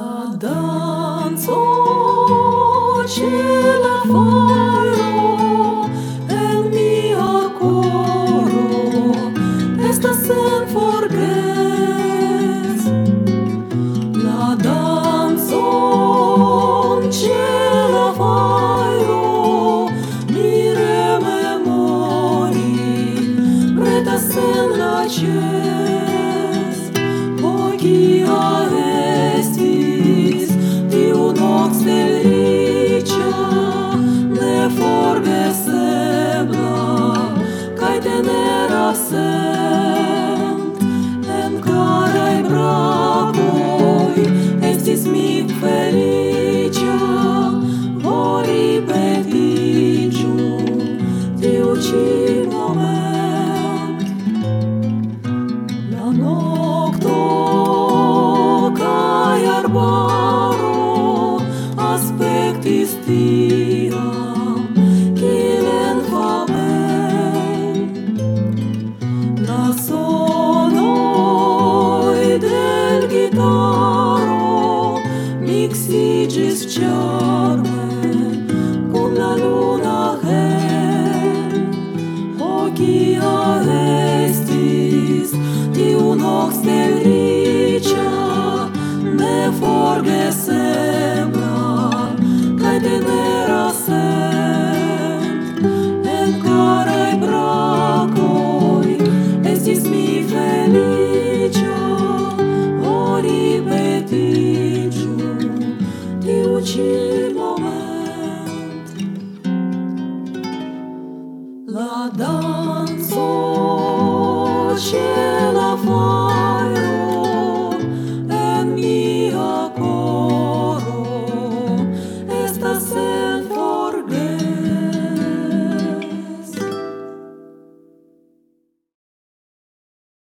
La dance ce la fa. tenera sent en carei bravoi estis mi felicia vori peticiu tiu ci moment. La nocto cae arbaro aspectis tiu exigis ciorme, cum la luna her, ocia estis, tiu nox del ricia, ne forgesebla, cae tenera sent, en cara la danzo ce la fa